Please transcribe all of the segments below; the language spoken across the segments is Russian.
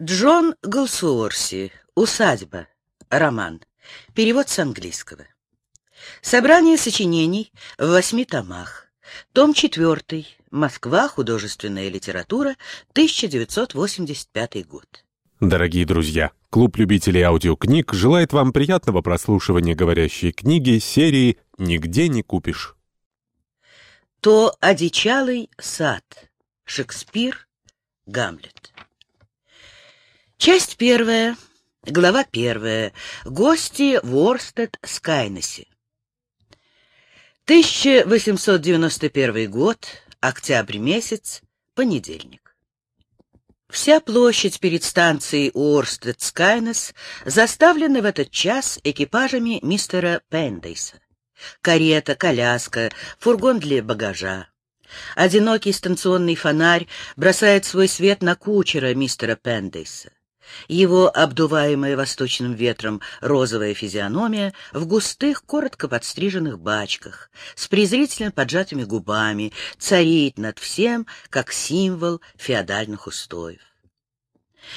Джон Голсуорси. Усадьба. Роман. Перевод с английского. Собрание сочинений в восьми томах. Том четвертый. Москва. Художественная литература. 1985 год. Дорогие друзья, клуб любителей аудиокниг желает вам приятного прослушивания говорящей книги серии «Нигде не купишь». То одичалый сад. Шекспир. Гамлет. Часть первая, глава первая. Гости в Орстед-Скайнесе. 1891 год, октябрь месяц, понедельник. Вся площадь перед станцией Уорстед-Скайнес заставлена в этот час экипажами мистера Пендейса. Карета, коляска, фургон для багажа. Одинокий станционный фонарь бросает свой свет на кучера мистера Пендейса. Его обдуваемая восточным ветром розовая физиономия в густых, коротко подстриженных бачках, с презрительно поджатыми губами, царит над всем, как символ феодальных устоев.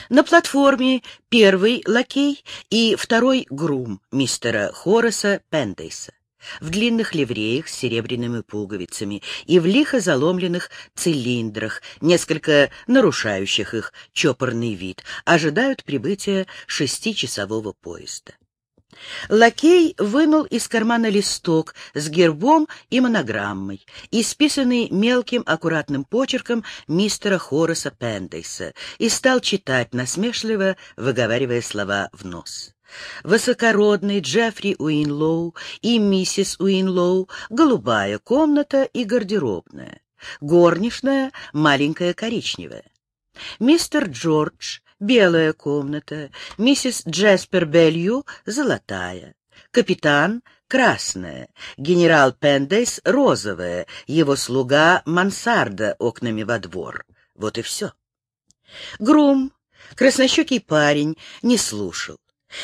На платформе первый лакей и второй грум мистера Хорреса Пендейса в длинных ливреях с серебряными пуговицами и в лихо заломленных цилиндрах, несколько нарушающих их чопорный вид, ожидают прибытия шестичасового поезда. Лакей вынул из кармана листок с гербом и монограммой, исписанный мелким аккуратным почерком мистера Хорреса Пендейса, и стал читать насмешливо, выговаривая слова в нос. Высокородный Джеффри Уинлоу и миссис Уинлоу, голубая комната и гардеробная, горничная маленькая коричневая. Мистер Джордж — белая комната, миссис Джеспер Белью — золотая, капитан — красная, генерал Пендейс — розовая, его слуга — мансарда окнами во двор. Вот и все. Грум, краснощекий парень, не слушал.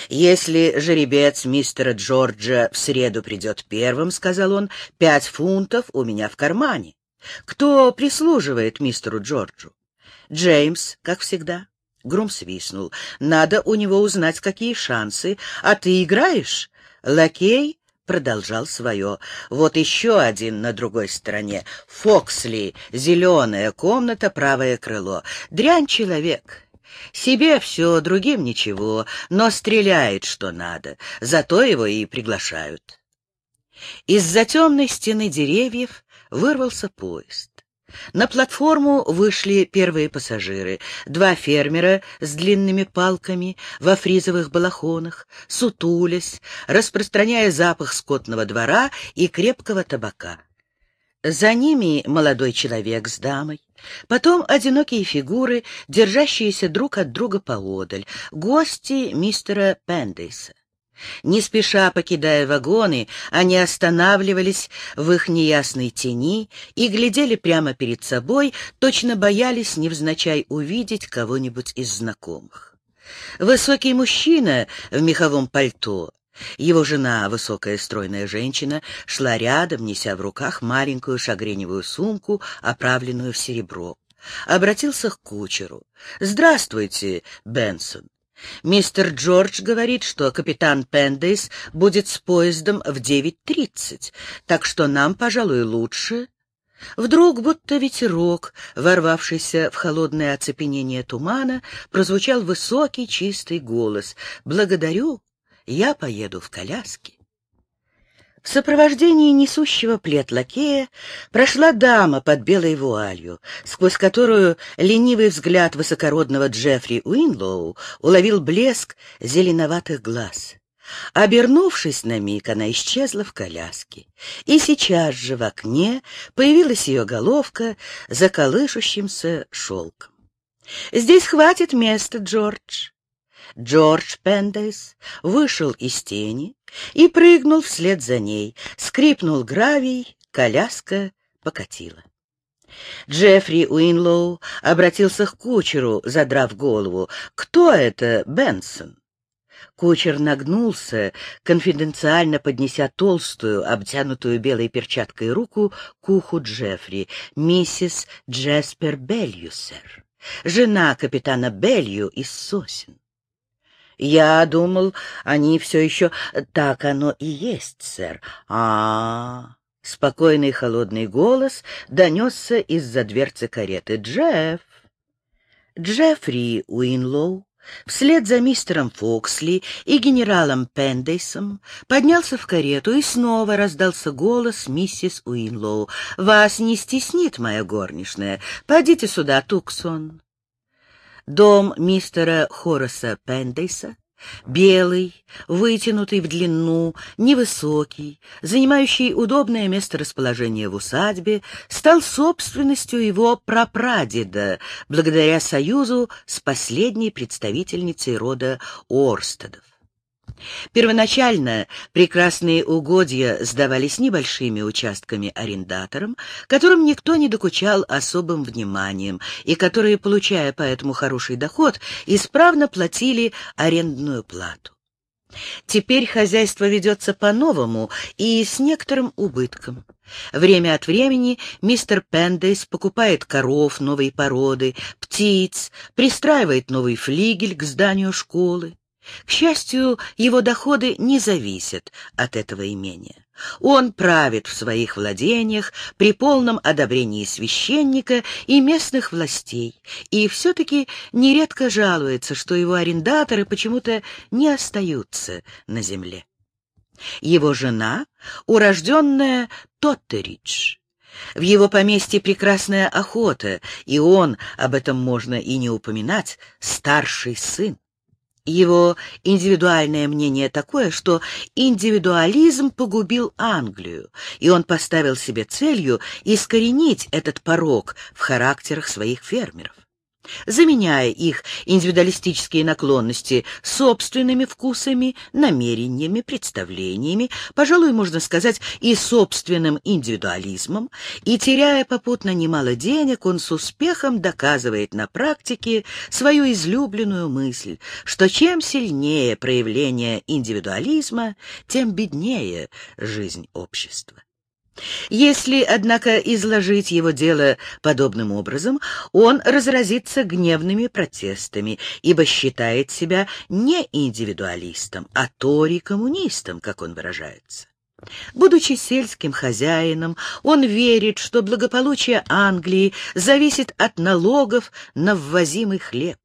«Если жеребец мистера Джорджа в среду придет первым, — сказал он, — пять фунтов у меня в кармане. Кто прислуживает мистеру Джорджу? Джеймс, как всегда. Грум свистнул. Надо у него узнать, какие шансы. А ты играешь? Лакей продолжал свое. Вот еще один на другой стороне. Фоксли, зеленая комната, правое крыло. Дрянь человек. Себе все, другим ничего, но стреляет, что надо, зато его и приглашают. Из-за темной стены деревьев вырвался поезд. На платформу вышли первые пассажиры. Два фермера с длинными палками во фризовых балахонах, сутулясь, распространяя запах скотного двора и крепкого табака. За ними молодой человек с дамой, потом одинокие фигуры, держащиеся друг от друга поодаль, гости мистера Пендейса. Не спеша покидая вагоны, они останавливались в их неясной тени и глядели прямо перед собой, точно боялись невзначай увидеть кого-нибудь из знакомых. Высокий мужчина в меховом пальто его жена, высокая стройная женщина, шла рядом, неся в руках маленькую шагреневую сумку, оправленную в серебро. Обратился к кучеру. «Здравствуйте, Бенсон. Мистер Джордж говорит, что капитан Пендейс будет с поездом в 9.30, так что нам, пожалуй, лучше...» Вдруг, будто ветерок, ворвавшийся в холодное оцепенение тумана, прозвучал высокий чистый голос. «Благодарю, я поеду в коляске. В сопровождении несущего плед лакея прошла дама под белой вуалью, сквозь которую ленивый взгляд высокородного Джеффри Уинлоу уловил блеск зеленоватых глаз. Обернувшись на миг, она исчезла в коляске, и сейчас же в окне появилась ее головка за колышущимся шелком. «Здесь хватит места, Джордж. Джордж Пендейс вышел из тени и прыгнул вслед за ней. Скрипнул гравий, коляска покатила. Джеффри Уинлоу обратился к кучеру, задрав голову. «Кто это, Бенсон?» Кучер нагнулся, конфиденциально поднеся толстую, обтянутую белой перчаткой руку к уху Джеффри. «Миссис Джеспер Белью, сэр». жена капитана Белью из сосен. Я думал, они все еще... Так оно и есть, сэр. а. Спокойный холодный голос донесся из-за дверцы кареты. «Джефф!» Джеффри Уинлоу вслед за мистером Фоксли и генералом Пендейсом поднялся в карету, и снова раздался голос миссис Уинлоу. «Вас не стеснит моя горничная. Пойдите сюда, Туксон». Дом мистера Хораса Пендейса Белый, вытянутый в длину, невысокий, занимающий удобное место расположения в усадьбе, стал собственностью его прапрадеда, благодаря союзу с последней представительницей рода Орстедов. Первоначально прекрасные угодья сдавались небольшими участками арендаторам, которым никто не докучал особым вниманием, и которые, получая поэтому хороший доход, исправно платили арендную плату. Теперь хозяйство ведется по-новому и с некоторым убытком. Время от времени мистер Пендейс покупает коров новой породы, птиц, пристраивает новый флигель к зданию школы. К счастью, его доходы не зависят от этого имения. Он правит в своих владениях при полном одобрении священника и местных властей, и все-таки нередко жалуется, что его арендаторы почему-то не остаются на земле. Его жена — урожденная Тоттеридж. В его поместье прекрасная охота, и он, об этом можно и не упоминать, старший сын. Его индивидуальное мнение такое, что индивидуализм погубил Англию, и он поставил себе целью искоренить этот порог в характерах своих фермеров заменяя их индивидуалистические наклонности собственными вкусами, намерениями, представлениями, пожалуй, можно сказать, и собственным индивидуализмом, и, теряя попутно немало денег, он с успехом доказывает на практике свою излюбленную мысль, что чем сильнее проявление индивидуализма, тем беднее жизнь общества. Если, однако, изложить его дело подобным образом, он разразится гневными протестами, ибо считает себя не индивидуалистом, а тори-коммунистом, как он выражается. Будучи сельским хозяином, он верит, что благополучие Англии зависит от налогов на ввозимый хлеб.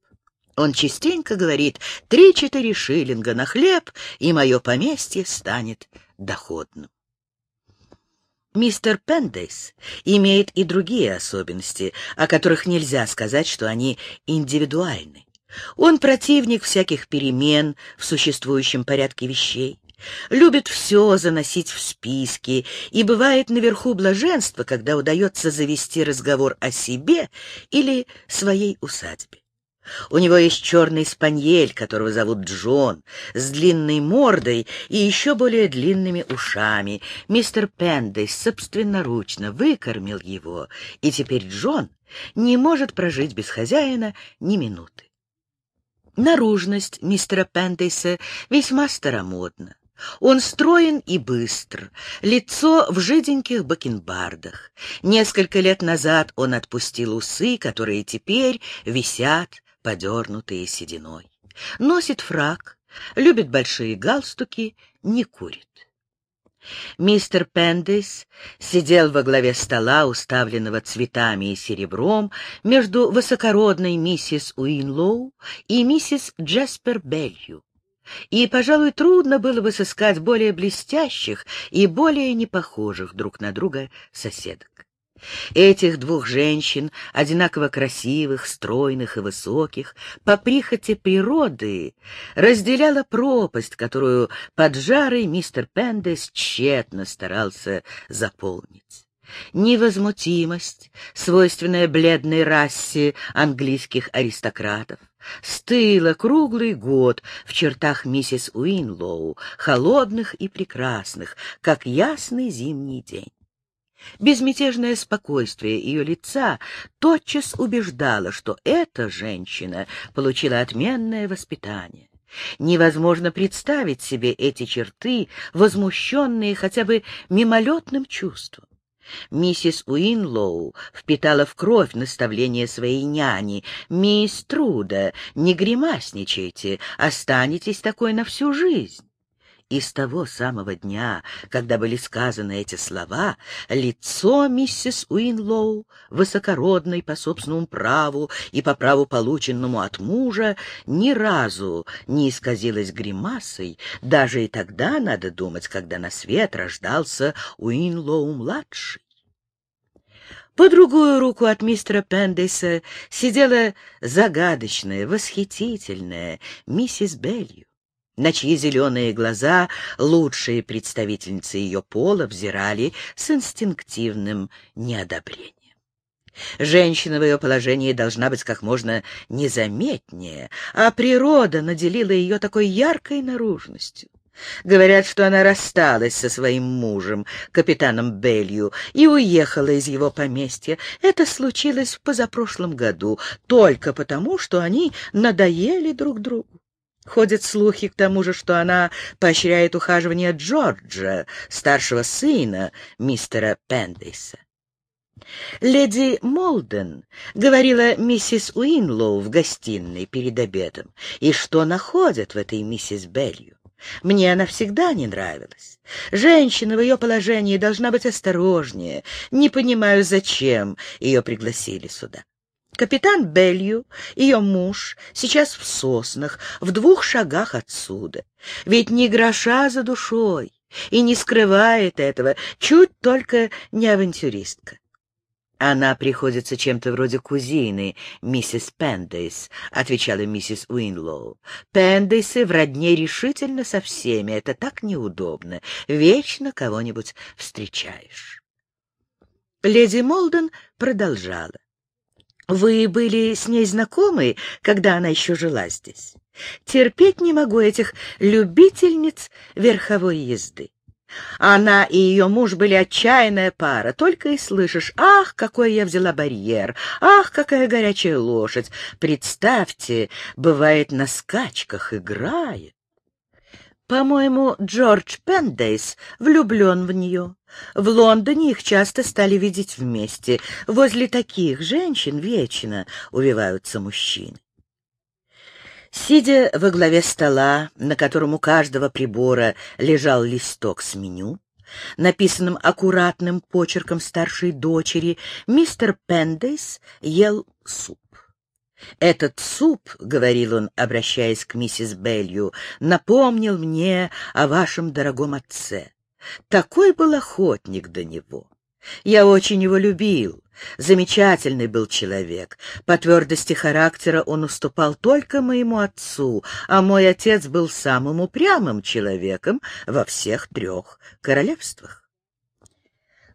Он частенько говорит «три-четыре шиллинга на хлеб, и мое поместье станет доходным». Мистер Пендейс имеет и другие особенности, о которых нельзя сказать, что они индивидуальны. Он противник всяких перемен в существующем порядке вещей, любит все заносить в списки и бывает наверху блаженства, когда удается завести разговор о себе или своей усадьбе. У него есть черный спаньель, которого зовут Джон, с длинной мордой и еще более длинными ушами. Мистер Пендейс собственноручно выкормил его, и теперь Джон не может прожить без хозяина ни минуты. Наружность мистера Пендейса весьма старомодна. Он строен и быстр, лицо в жиденьких бакенбардах. Несколько лет назад он отпустил усы, которые теперь висят подернутые сединой. Носит фрак, любит большие галстуки, не курит. Мистер Пендейс сидел во главе стола, уставленного цветами и серебром, между высокородной миссис Уинлоу и миссис Джеспер Белью. И, пожалуй, трудно было бы сыскать более блестящих и более непохожих друг на друга соседок. Этих двух женщин, одинаково красивых, стройных и высоких, по прихоти природы, разделяла пропасть, которую поджарый мистер Пендес тщетно старался заполнить. Невозмутимость, свойственная бледной расе английских аристократов, стыла круглый год в чертах миссис Уинлоу, холодных и прекрасных, как ясный зимний день. Безмятежное спокойствие ее лица тотчас убеждало, что эта женщина получила отменное воспитание. Невозможно представить себе эти черты, возмущенные хотя бы мимолетным чувством. Миссис Уинлоу впитала в кровь наставление своей няни. «Мисс Труда, не гримасничайте, останетесь такой на всю жизнь». И с того самого дня, когда были сказаны эти слова, лицо миссис Уинлоу, высокородной по собственному праву и по праву, полученному от мужа, ни разу не исказилось гримасой, даже и тогда, надо думать, когда на свет рождался Уинлоу-младший. По другую руку от мистера Пендейса сидела загадочная, восхитительная миссис Белью на чьи зеленые глаза лучшие представительницы ее пола взирали с инстинктивным неодобрением. Женщина в ее положении должна быть как можно незаметнее, а природа наделила ее такой яркой наружностью. Говорят, что она рассталась со своим мужем, капитаном Белью, и уехала из его поместья. Это случилось в позапрошлом году, только потому, что они надоели друг другу. Ходят слухи к тому же, что она поощряет ухаживание Джорджа, старшего сына мистера Пендейса. Леди Молден говорила миссис Уинлоу в гостиной перед обедом, и что находят в этой миссис Белью. Мне она всегда не нравилась. Женщина в ее положении должна быть осторожнее. Не понимаю, зачем ее пригласили сюда. Капитан Белью, ее муж, сейчас в соснах, в двух шагах отсюда. Ведь ни гроша за душой и не скрывает этого, чуть только не авантюристка. Она приходится чем-то вроде кузины, миссис Пендейс, — отвечала миссис Уинлоу. Пендейсы в родне решительно со всеми, это так неудобно. Вечно кого-нибудь встречаешь. Леди Молден продолжала. Вы были с ней знакомы, когда она еще жила здесь? Терпеть не могу этих любительниц верховой езды. Она и ее муж были отчаянная пара. Только и слышишь, ах, какой я взяла барьер, ах, какая горячая лошадь. Представьте, бывает на скачках играет. По-моему, Джордж Пендейс влюблен в нее. В Лондоне их часто стали видеть вместе. Возле таких женщин вечно увиваются мужчины. Сидя во главе стола, на котором у каждого прибора лежал листок с меню, написанным аккуратным почерком старшей дочери, мистер Пендейс ел суп. «Этот суп, — говорил он, обращаясь к миссис Белью, — напомнил мне о вашем дорогом отце. Такой был охотник до него. Я очень его любил. Замечательный был человек. По твердости характера он уступал только моему отцу, а мой отец был самым упрямым человеком во всех трех королевствах.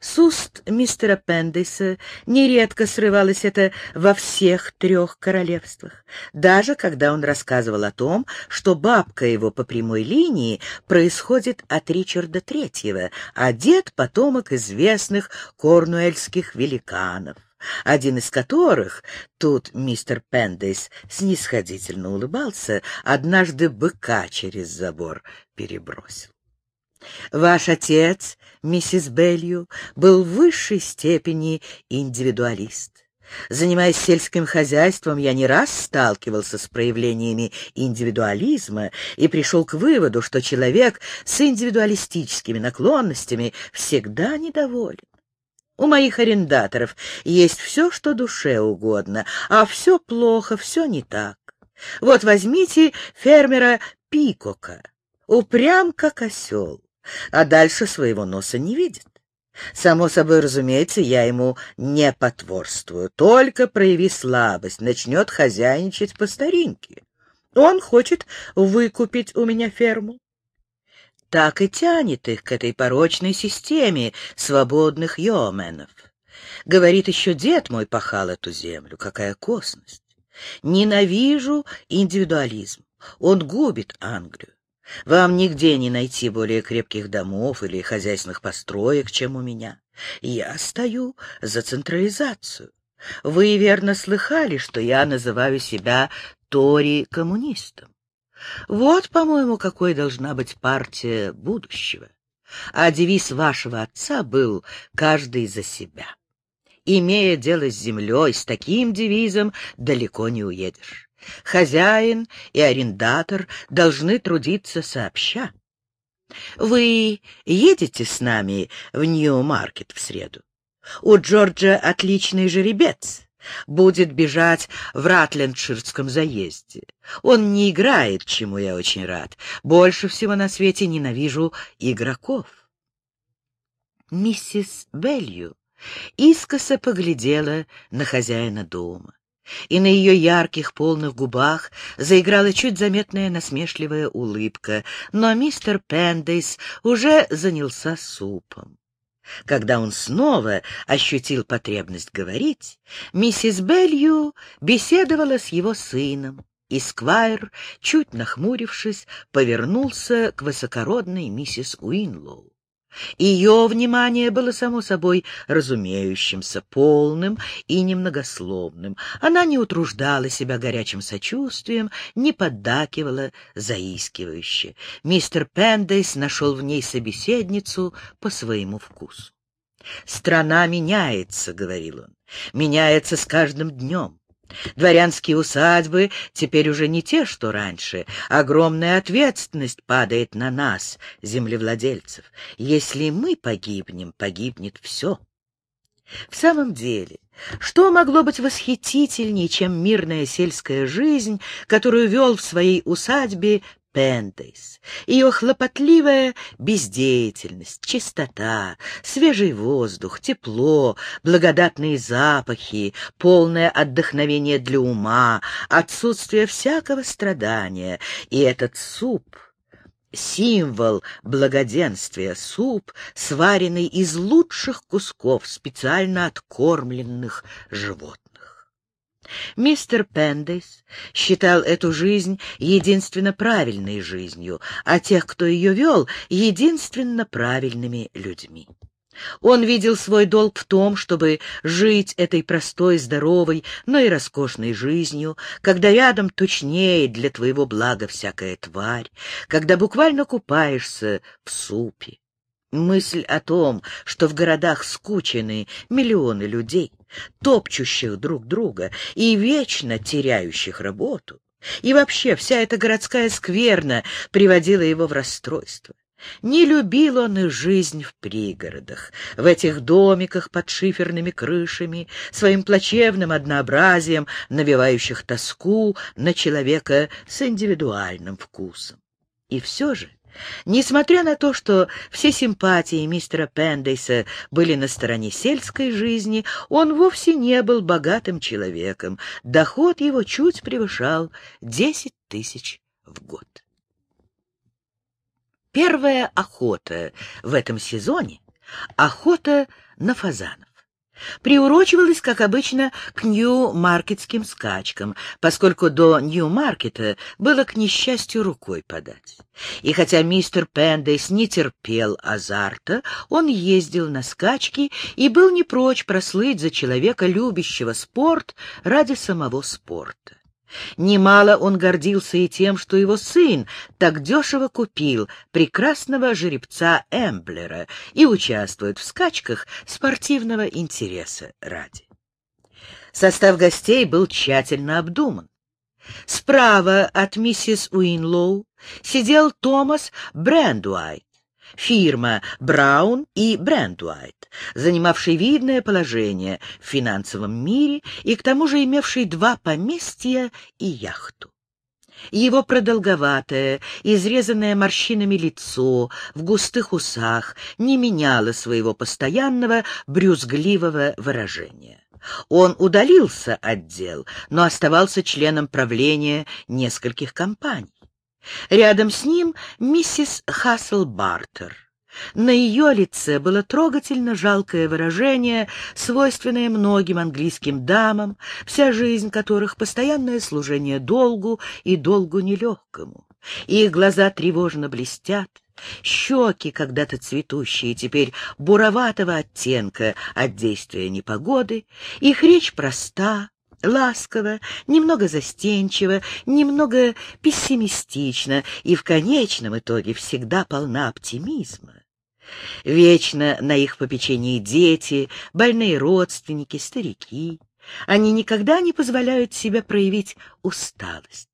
С уст мистера Пендейса нередко срывалось это во всех трех королевствах, даже когда он рассказывал о том, что бабка его по прямой линии происходит от Ричарда Третьего, а дед — потомок известных корнуэльских великанов один из которых, тут мистер Пендейс снисходительно улыбался, однажды быка через забор перебросил. Ваш отец, миссис Белью, был в высшей степени индивидуалист. Занимаясь сельским хозяйством, я не раз сталкивался с проявлениями индивидуализма и пришел к выводу, что человек с индивидуалистическими наклонностями всегда недоволен. У моих арендаторов есть все, что душе угодно, а все плохо, все не так. Вот возьмите фермера Пикока, упрям как осел а дальше своего носа не видит. Само собой, разумеется, я ему не потворствую. Только прояви слабость, начнет хозяйничать по старинке. Он хочет выкупить у меня ферму. Так и тянет их к этой порочной системе свободных йоменов. Говорит, еще дед мой пахал эту землю. Какая косность! Ненавижу индивидуализм. Он губит Англию. Вам нигде не найти более крепких домов или хозяйственных построек, чем у меня. Я стою за централизацию. Вы верно слыхали, что я называю себя Тори-коммунистом. Вот, по-моему, какой должна быть партия будущего. а девиз вашего отца был «каждый за себя». Имея дело с землей, с таким девизом далеко не уедешь. Хозяин и арендатор должны трудиться сообща. Вы едете с нами в Нью-Маркет в среду? У Джорджа отличный жеребец. Будет бежать в Ратлендширском заезде. Он не играет, чему я очень рад. Больше всего на свете ненавижу игроков. Миссис Белью искоса поглядела на хозяина дома, и на ее ярких полных губах заиграла чуть заметная насмешливая улыбка, но мистер Пендейс уже занялся супом. Когда он снова ощутил потребность говорить, миссис Белью беседовала с его сыном, и Сквайр, чуть нахмурившись, повернулся к высокородной миссис Уинлоу. Ее внимание было, само собой, разумеющимся, полным и немногословным. Она не утруждала себя горячим сочувствием, не поддакивала заискивающе. Мистер Пендейс нашел в ней собеседницу по своему вкусу. «Страна меняется», — говорил он, — «меняется с каждым днем. Дворянские усадьбы теперь уже не те, что раньше. Огромная ответственность падает на нас, землевладельцев. Если мы погибнем, погибнет все. В самом деле, что могло быть восхитительнее, чем мирная сельская жизнь, которую вел в своей усадьбе Пендейс, ее хлопотливая бездеятельность, чистота, свежий воздух, тепло, благодатные запахи, полное отдохновение для ума, отсутствие всякого страдания, и этот суп — символ благоденствия, суп, сваренный из лучших кусков специально откормленных животных. Мистер Пендейс считал эту жизнь единственно правильной жизнью, а тех, кто ее вел, единственно правильными людьми. Он видел свой долг в том, чтобы жить этой простой, здоровой, но и роскошной жизнью, когда рядом точнее для твоего блага всякая тварь, когда буквально купаешься в супе. Мысль о том, что в городах скучены миллионы людей, топчущих друг друга и вечно теряющих работу, и вообще вся эта городская скверна приводила его в расстройство. Не любил он и жизнь в пригородах, в этих домиках под шиферными крышами, своим плачевным однообразием, навевающих тоску на человека с индивидуальным вкусом. И все же Несмотря на то, что все симпатии мистера Пендейса были на стороне сельской жизни, он вовсе не был богатым человеком. Доход его чуть превышал десять тысяч в год. Первая охота в этом сезоне — охота на фазанов приурочивалась, как обычно, к Нью-Маркетским скачкам, поскольку до Нью-Маркета было, к несчастью, рукой подать. И хотя мистер Пендейс не терпел азарта, он ездил на скачки и был не прочь прослыть за человека, любящего спорт ради самого спорта. Немало он гордился и тем, что его сын так дешево купил прекрасного жеребца Эмблера и участвует в скачках спортивного интереса ради. Состав гостей был тщательно обдуман. Справа от миссис Уинлоу сидел Томас Брэндуайт, фирма Браун и Брентуайт, занимавший видное положение в финансовом мире и к тому же имевший два поместья и яхту. Его продолговатое, изрезанное морщинами лицо в густых усах не меняло своего постоянного брюзгливого выражения. Он удалился от дел, но оставался членом правления нескольких компаний. Рядом с ним миссис Хассел Бартер. На ее лице было трогательно жалкое выражение, свойственное многим английским дамам, вся жизнь которых — постоянное служение долгу и долгу нелегкому. Их глаза тревожно блестят, щеки, когда-то цветущие, теперь буроватого оттенка от действия непогоды, их речь проста, ласково, немного застенчиво, немного пессимистично и в конечном итоге всегда полна оптимизма. Вечно на их попечении дети, больные родственники, старики. Они никогда не позволяют себе проявить усталость.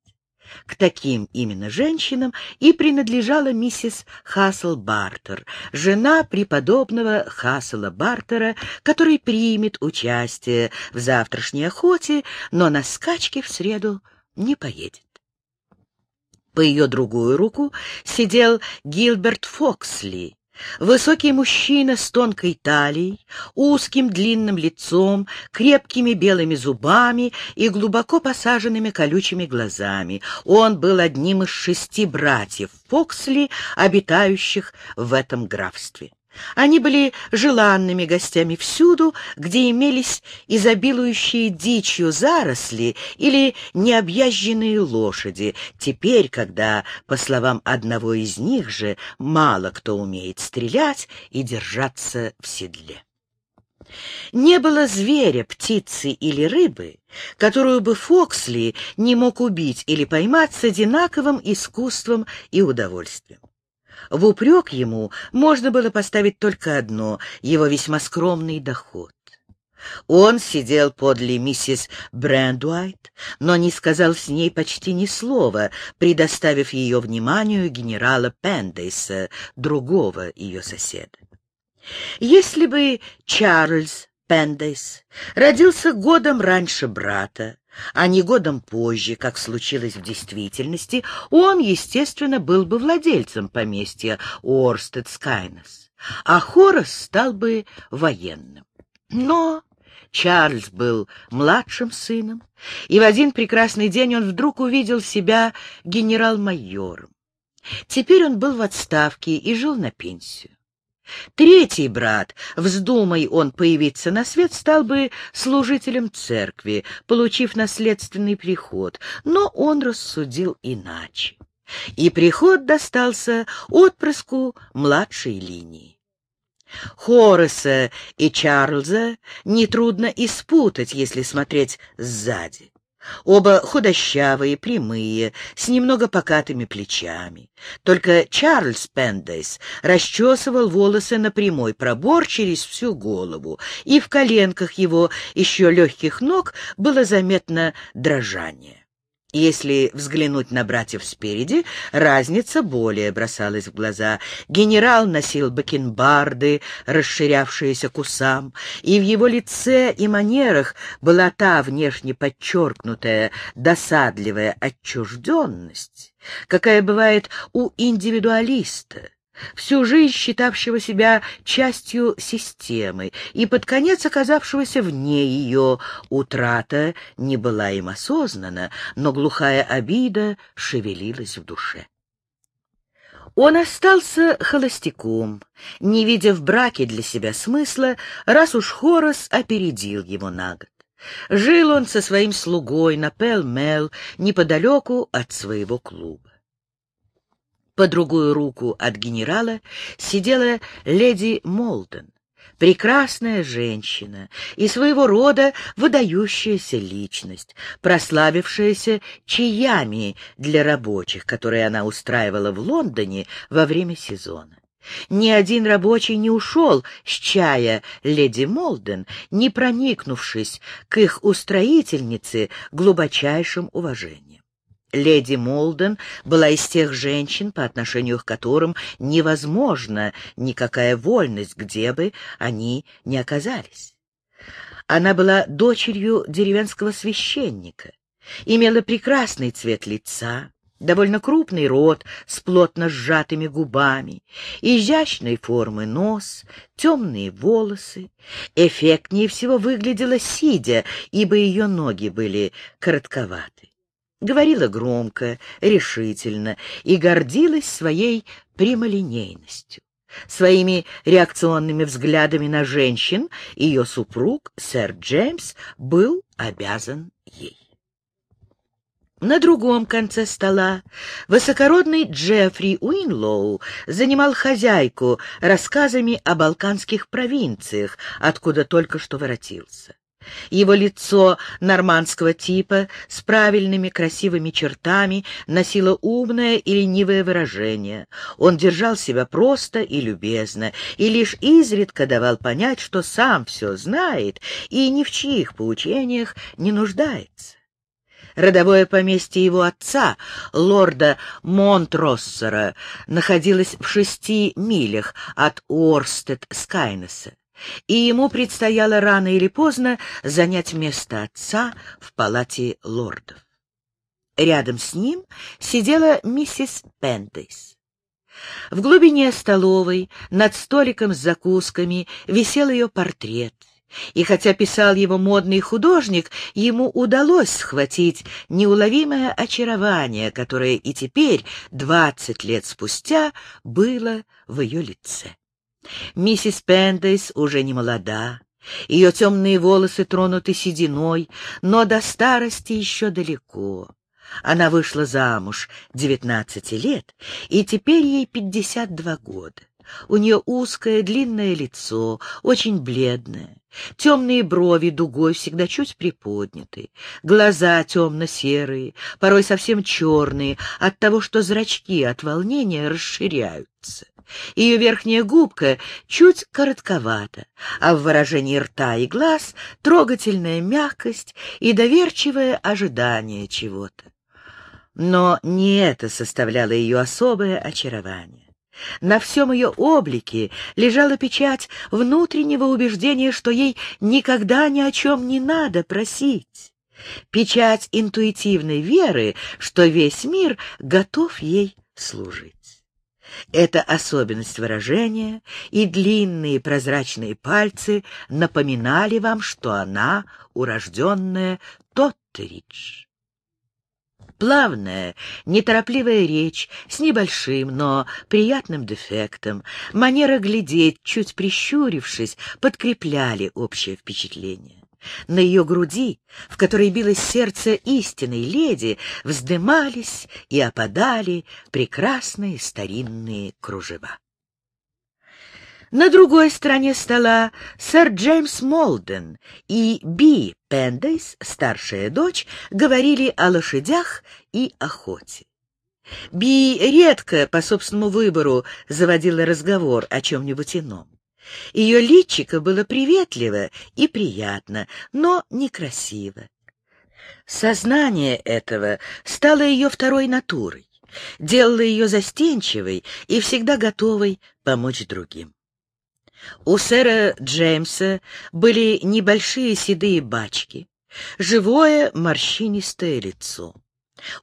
К таким именно женщинам и принадлежала миссис Хассел Бартер, жена преподобного Хассела Бартера, который примет участие в завтрашней охоте, но на скачке в среду не поедет. По ее другую руку сидел Гилберт Фоксли, Высокий мужчина с тонкой талией, узким длинным лицом, крепкими белыми зубами и глубоко посаженными колючими глазами. Он был одним из шести братьев Фоксли, обитающих в этом графстве. Они были желанными гостями всюду, где имелись изобилующие дичью заросли или необъезженные лошади. Теперь, когда, по словам одного из них же, мало кто умеет стрелять и держаться в седле. Не было зверя, птицы или рыбы, которую бы Фоксли не мог убить или поймать с одинаковым искусством и удовольствием. В упрек ему можно было поставить только одно — его весьма скромный доход. Он сидел подле миссис Брэндуайт, но не сказал с ней почти ни слова, предоставив ее вниманию генерала Пендейса, другого ее соседа. Если бы Чарльз Пендейс родился годом раньше брата, а не годом позже, как случилось в действительности, он, естественно, был бы владельцем поместья Орстед-Скайнес, а Хорас стал бы военным. Но Чарльз был младшим сыном, и в один прекрасный день он вдруг увидел себя генерал-майором. Теперь он был в отставке и жил на пенсию. Третий брат, вздумай он появиться на свет, стал бы служителем церкви, получив наследственный приход, но он рассудил иначе. И приход достался отпрыску младшей линии. Хорреса и Чарльза нетрудно испутать, если смотреть сзади. Оба худощавые, прямые, с немного покатыми плечами. Только Чарльз Пендейс расчесывал волосы на прямой пробор через всю голову, и в коленках его еще легких ног было заметно дрожание. Если взглянуть на братьев спереди, разница более бросалась в глаза. Генерал носил бакенбарды, расширявшиеся к усам, и в его лице и манерах была та внешне подчеркнутая, досадливая отчужденность, какая бывает у индивидуалиста, всю жизнь считавшего себя частью системы и под конец оказавшегося вне ее. Утрата не была им осознана, но глухая обида шевелилась в душе. Он остался холостяком, не видя в браке для себя смысла, раз уж Хорос опередил его на год. Жил он со своим слугой на Пел-Мел неподалеку от своего клуба. По другую руку от генерала сидела леди Молден, прекрасная женщина и своего рода выдающаяся личность, прославившаяся чаями для рабочих, которые она устраивала в Лондоне во время сезона. Ни один рабочий не ушел с чая леди Молден, не проникнувшись к их устроительнице глубочайшим уважением. Леди Молден была из тех женщин, по отношению к которым невозможна никакая вольность, где бы они ни оказались. Она была дочерью деревенского священника, имела прекрасный цвет лица, довольно крупный рот с плотно сжатыми губами, изящной формы нос, темные волосы. Эффектнее всего выглядела сидя, ибо ее ноги были коротковаты говорила громко, решительно и гордилась своей прямолинейностью. Своими реакционными взглядами на женщин ее супруг, сэр Джеймс, был обязан ей. На другом конце стола высокородный Джеффри Уинлоу занимал хозяйку рассказами о балканских провинциях, откуда только что воротился. Его лицо нормандского типа с правильными красивыми чертами носило умное и ленивое выражение. Он держал себя просто и любезно, и лишь изредка давал понять, что сам все знает и ни в чьих поучениях не нуждается. Родовое поместье его отца, лорда Монтроссера, находилось в шести милях от Уорстед-Скайнеса и ему предстояло рано или поздно занять место отца в палате лордов. Рядом с ним сидела миссис Пендейс. В глубине столовой, над столиком с закусками, висел ее портрет. И хотя писал его модный художник, ему удалось схватить неуловимое очарование, которое и теперь, двадцать лет спустя, было в ее лице. Миссис Пендейс уже не молода, ее темные волосы тронуты сединой, но до старости еще далеко. Она вышла замуж девятнадцати лет, и теперь ей пятьдесят два года. У нее узкое длинное лицо, очень бледное, темные брови дугой всегда чуть приподняты, глаза темно-серые, порой совсем черные, от того, что зрачки от волнения расширяются. Ее верхняя губка чуть коротковата, а в выражении рта и глаз трогательная мягкость и доверчивое ожидание чего-то. Но не это составляло ее особое очарование. На всем ее облике лежала печать внутреннего убеждения, что ей никогда ни о чем не надо просить. Печать интуитивной веры, что весь мир готов ей служить. Эта особенность выражения и длинные прозрачные пальцы напоминали вам, что она урожденная Тоттеридж. Плавная, неторопливая речь с небольшим, но приятным дефектом, манера глядеть, чуть прищурившись, подкрепляли общее впечатление. На ее груди, в которой билось сердце истинной леди, вздымались и опадали прекрасные старинные кружева. На другой стороне стола сэр Джеймс Молден и Би Пендейс, старшая дочь, говорили о лошадях и охоте. Би редко, по собственному выбору, заводила разговор о чем-нибудь ином. Ее личико было приветливо и приятно, но некрасиво. Сознание этого стало ее второй натурой, делало ее застенчивой и всегда готовой помочь другим. У сэра Джеймса были небольшие седые бачки, живое морщинистое лицо.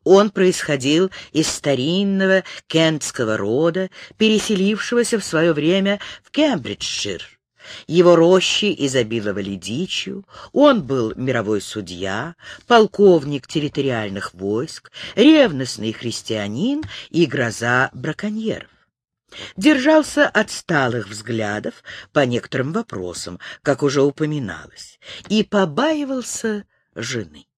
Он происходил из старинного кентского рода, переселившегося в свое время в Кембриджшир. Его рощи изобиловали дичью, он был мировой судья, полковник территориальных войск, ревностный христианин и гроза браконьеров. Держался отсталых взглядов по некоторым вопросам, как уже упоминалось, и побаивался жены.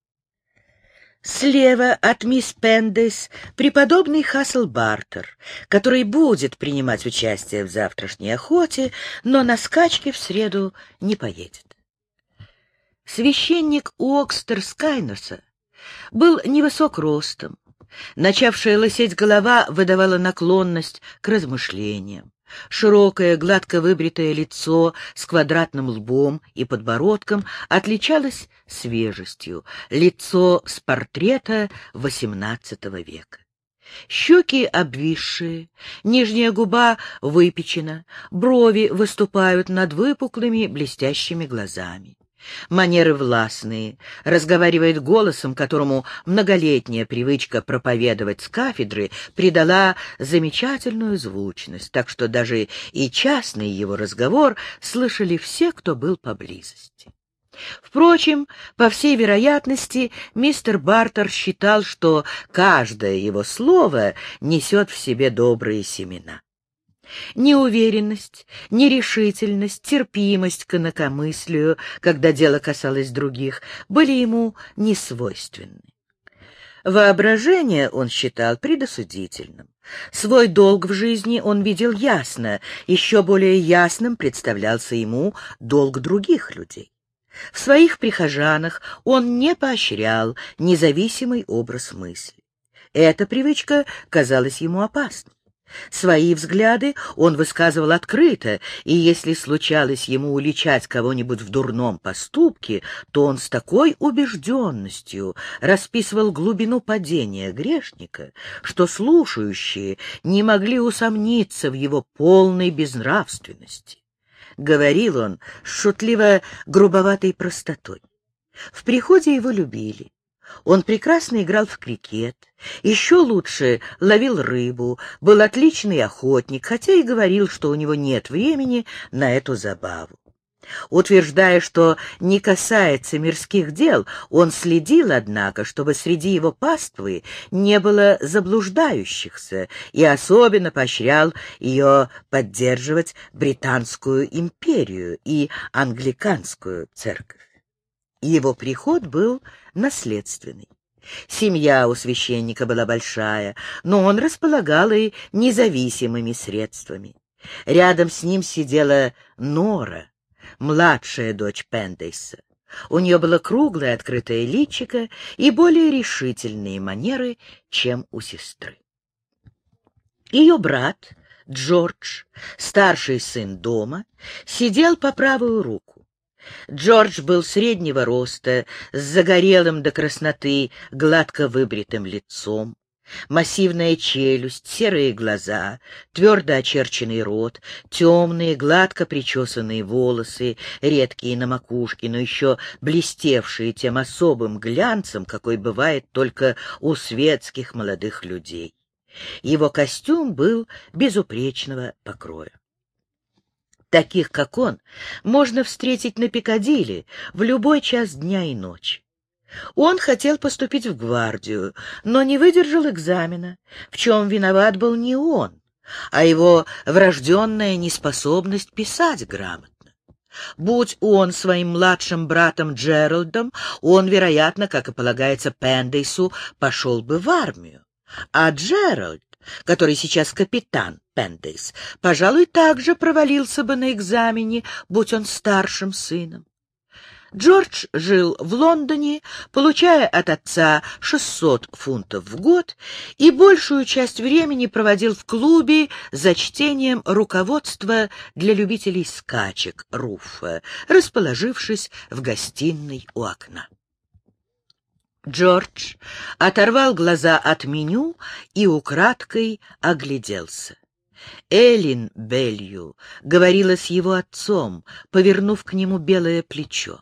Слева от мисс Пендес преподобный Хассел Бартер, который будет принимать участие в завтрашней охоте, но на скачке в среду не поедет. Священник Уокстер Скайнерса был невысок ростом. Начавшая лысеть голова выдавала наклонность к размышлениям. Широкое, гладко выбритое лицо с квадратным лбом и подбородком отличалось свежестью, лицо с портрета XVIII века. Щеки обвисшие, нижняя губа выпечена, брови выступают над выпуклыми блестящими глазами. Манеры властные, разговаривает голосом, которому многолетняя привычка проповедовать с кафедры придала замечательную звучность, так что даже и частный его разговор слышали все, кто был поблизости. Впрочем, по всей вероятности, мистер Бартер считал, что каждое его слово несет в себе добрые семена. Неуверенность, нерешительность, терпимость к инакомыслию, когда дело касалось других, были ему несвойственны. Воображение он считал предосудительным. Свой долг в жизни он видел ясно, еще более ясным представлялся ему долг других людей. В своих прихожанах он не поощрял независимый образ мысли. Эта привычка казалась ему опасной. Свои взгляды он высказывал открыто, и если случалось ему уличать кого-нибудь в дурном поступке, то он с такой убежденностью расписывал глубину падения грешника, что слушающие не могли усомниться в его полной безнравственности. Говорил он с шутливо грубоватой простотой. В приходе его любили. Он прекрасно играл в крикет, еще лучше ловил рыбу, был отличный охотник, хотя и говорил, что у него нет времени на эту забаву. Утверждая, что не касается мирских дел, он следил, однако, чтобы среди его паствы не было заблуждающихся и особенно поощрял ее поддерживать британскую империю и англиканскую церковь. Его приход был наследственный. Семья у священника была большая, но он располагал и независимыми средствами. Рядом с ним сидела Нора, младшая дочь Пендейса. У нее было круглое открытое личико и более решительные манеры, чем у сестры. Ее брат, Джордж, старший сын дома, сидел по правую руку. Джордж был среднего роста, с загорелым до красноты, гладко выбритым лицом. Массивная челюсть, серые глаза, твердо очерченный рот, темные, гладко причесанные волосы, редкие на макушке, но еще блестевшие тем особым глянцем, какой бывает только у светских молодых людей. Его костюм был безупречного покроя. Таких, как он, можно встретить на Пикадилли в любой час дня и ночи. Он хотел поступить в гвардию, но не выдержал экзамена, в чем виноват был не он, а его врожденная неспособность писать грамотно. Будь он своим младшим братом Джеральдом, он, вероятно, как и полагается Пендейсу, пошел бы в армию. А Джеральд который сейчас капитан Пендейс, пожалуй, также провалился бы на экзамене, будь он старшим сыном. Джордж жил в Лондоне, получая от отца 600 фунтов в год, и большую часть времени проводил в клубе за чтением руководства для любителей скачек Руфа, расположившись в гостиной у окна. Джордж оторвал глаза от меню и украдкой огляделся. Элин Белью говорила с его отцом, повернув к нему белое плечо.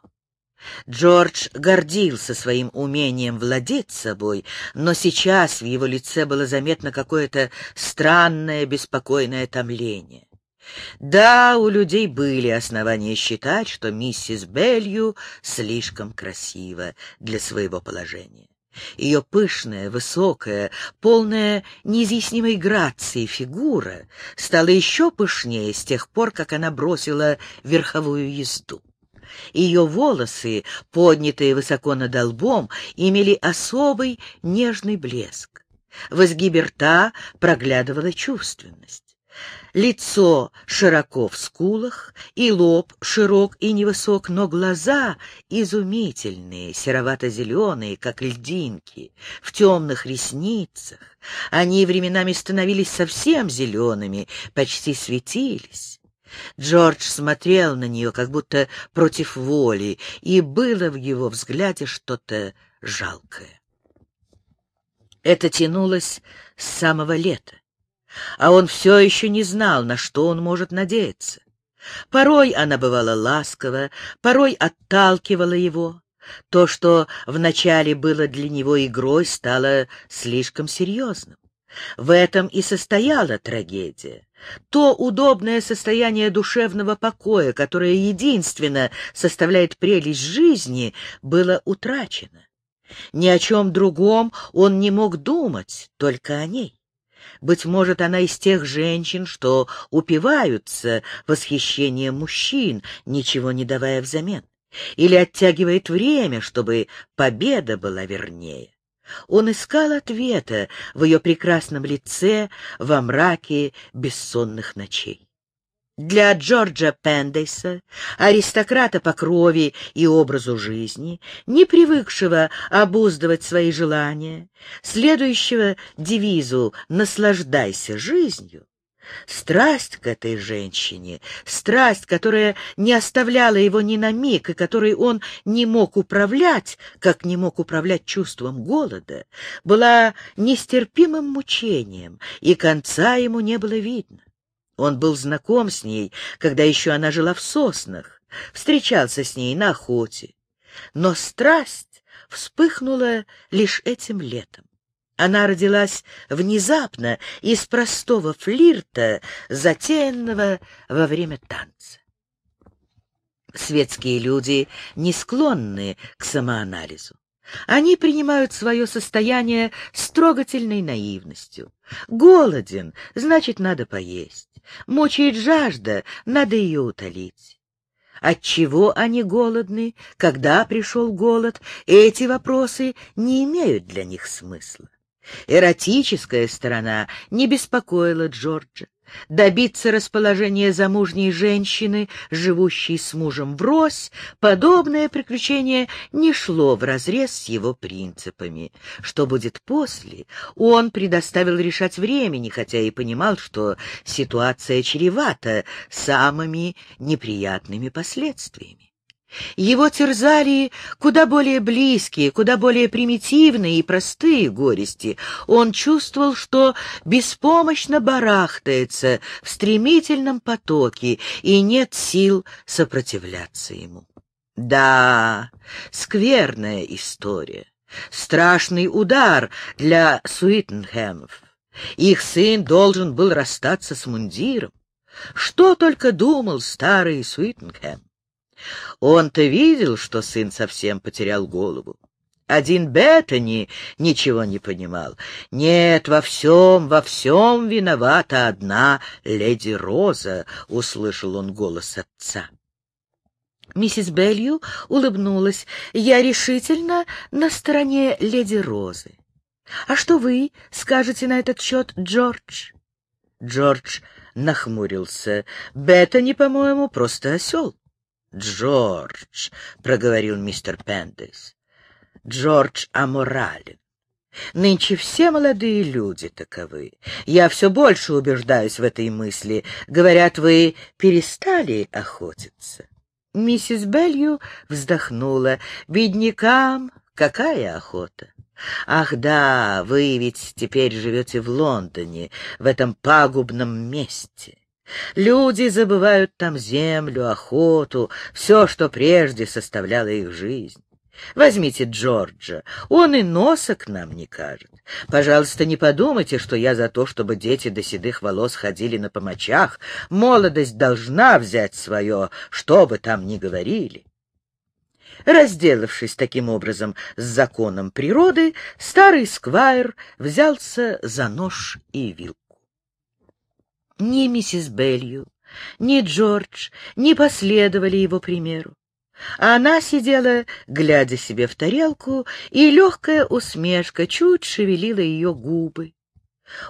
Джордж гордился своим умением владеть собой, но сейчас в его лице было заметно какое-то странное беспокойное томление. Да, у людей были основания считать, что миссис Белью слишком красива для своего положения. Ее пышная, высокая, полная неизъяснимой грации фигура стала еще пышнее с тех пор, как она бросила верховую езду. Ее волосы, поднятые высоко над лбом, имели особый нежный блеск. В изгибе рта проглядывала чувственность. Лицо широко в скулах, и лоб широк и невысок, но глаза изумительные, серовато-зеленые, как льдинки, в темных ресницах. Они временами становились совсем зелеными, почти светились. Джордж смотрел на нее, как будто против воли, и было в его взгляде что-то жалкое. Это тянулось с самого лета а он все еще не знал, на что он может надеяться. Порой она бывала ласкова, порой отталкивала его. То, что вначале было для него игрой, стало слишком серьезным. В этом и состояла трагедия. То удобное состояние душевного покоя, которое единственно составляет прелесть жизни, было утрачено. Ни о чем другом он не мог думать, только о ней. Быть может, она из тех женщин, что упиваются восхищением мужчин, ничего не давая взамен, или оттягивает время, чтобы победа была вернее. Он искал ответа в ее прекрасном лице во мраке бессонных ночей. Для Джорджа Пендейса, аристократа по крови и образу жизни, не привыкшего обуздывать свои желания, следующего девизу «наслаждайся жизнью», Страсть к этой женщине, страсть, которая не оставляла его ни на миг и которой он не мог управлять, как не мог управлять чувством голода, была нестерпимым мучением, и конца ему не было видно. Он был знаком с ней, когда еще она жила в соснах, встречался с ней на охоте. Но страсть вспыхнула лишь этим летом. Она родилась внезапно из простого флирта, затеянного во время танца. Светские люди не склонны к самоанализу. Они принимают свое состояние с трогательной наивностью. Голоден, значит, надо поесть. Мучает жажда, надо ее утолить. Отчего они голодны, когда пришел голод, эти вопросы не имеют для них смысла. Эротическая сторона не беспокоила Джорджа. Добиться расположения замужней женщины, живущей с мужем врозь, подобное приключение не шло вразрез с его принципами. Что будет после, он предоставил решать времени, хотя и понимал, что ситуация чревата самыми неприятными последствиями. Его терзали куда более близкие, куда более примитивные и простые горести. Он чувствовал, что беспомощно барахтается в стремительном потоке и нет сил сопротивляться ему. Да, скверная история, страшный удар для Суитенхэмов. Их сын должен был расстаться с мундиром. Что только думал старый Суитенхэм. Он-то видел, что сын совсем потерял голову. Один Беттани ничего не понимал. Нет, во всем, во всем виновата одна леди Роза, — услышал он голос отца. Миссис Белью улыбнулась. Я решительно на стороне леди Розы. А что вы скажете на этот счет, Джордж? Джордж нахмурился. Беттани, по-моему, просто осел. «Джордж», — проговорил мистер Пендес, — «Джордж аморален. Нынче все молодые люди таковы. Я все больше убеждаюсь в этой мысли. Говорят, вы перестали охотиться». Миссис Белью вздохнула. «Беднякам какая охота!» «Ах да, вы ведь теперь живете в Лондоне, в этом пагубном месте. Люди забывают там землю, охоту, все, что прежде составляло их жизнь. Возьмите Джорджа, он и носа к нам не кажет. Пожалуйста, не подумайте, что я за то, чтобы дети до седых волос ходили на помочах. Молодость должна взять свое, что бы там ни говорили. Разделавшись таким образом с законом природы, старый сквайр взялся за нож и вилку. Ни миссис Белью, ни Джордж не последовали его примеру. Она сидела, глядя себе в тарелку, и легкая усмешка чуть шевелила ее губы.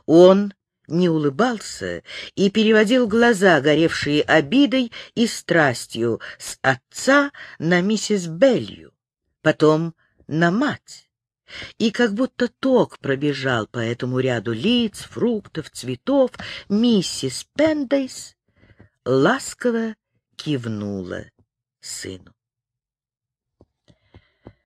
Он не улыбался и переводил глаза, горевшие обидой и страстью, с отца на миссис Белью, потом на мать и как будто ток пробежал по этому ряду лиц, фруктов, цветов, миссис Пендейс ласково кивнула сыну.